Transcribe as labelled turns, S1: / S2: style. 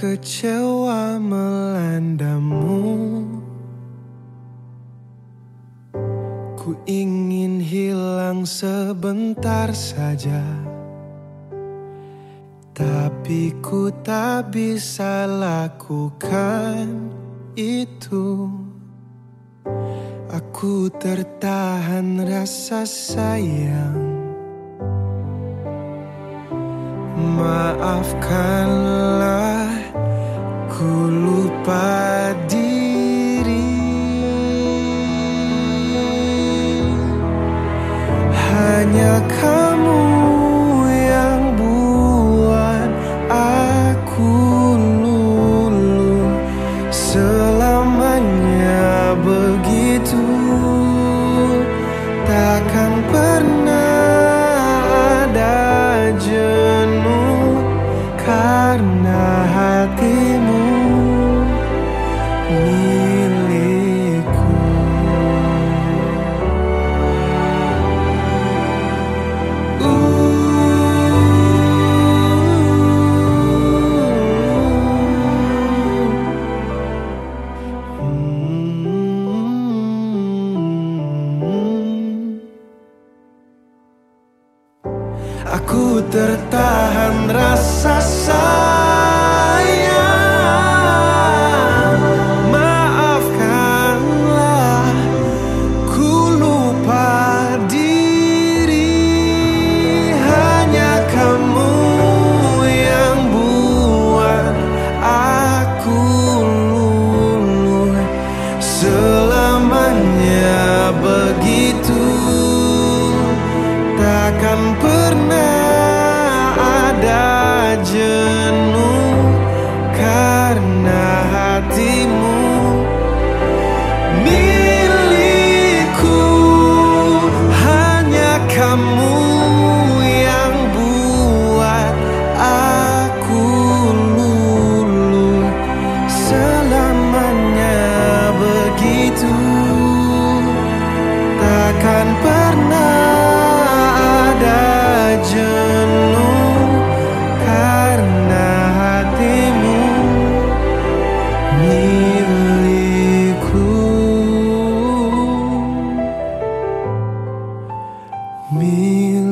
S1: kecewa melandamu. Ku ingin hilang sebentar saja. Tapi ku tak bisa lakukan itu. Aku tertahan rasa sayang. Maafkanlah Aku tertahan rasa sayang Takkan pernah ada jenuh Karena hatimu Me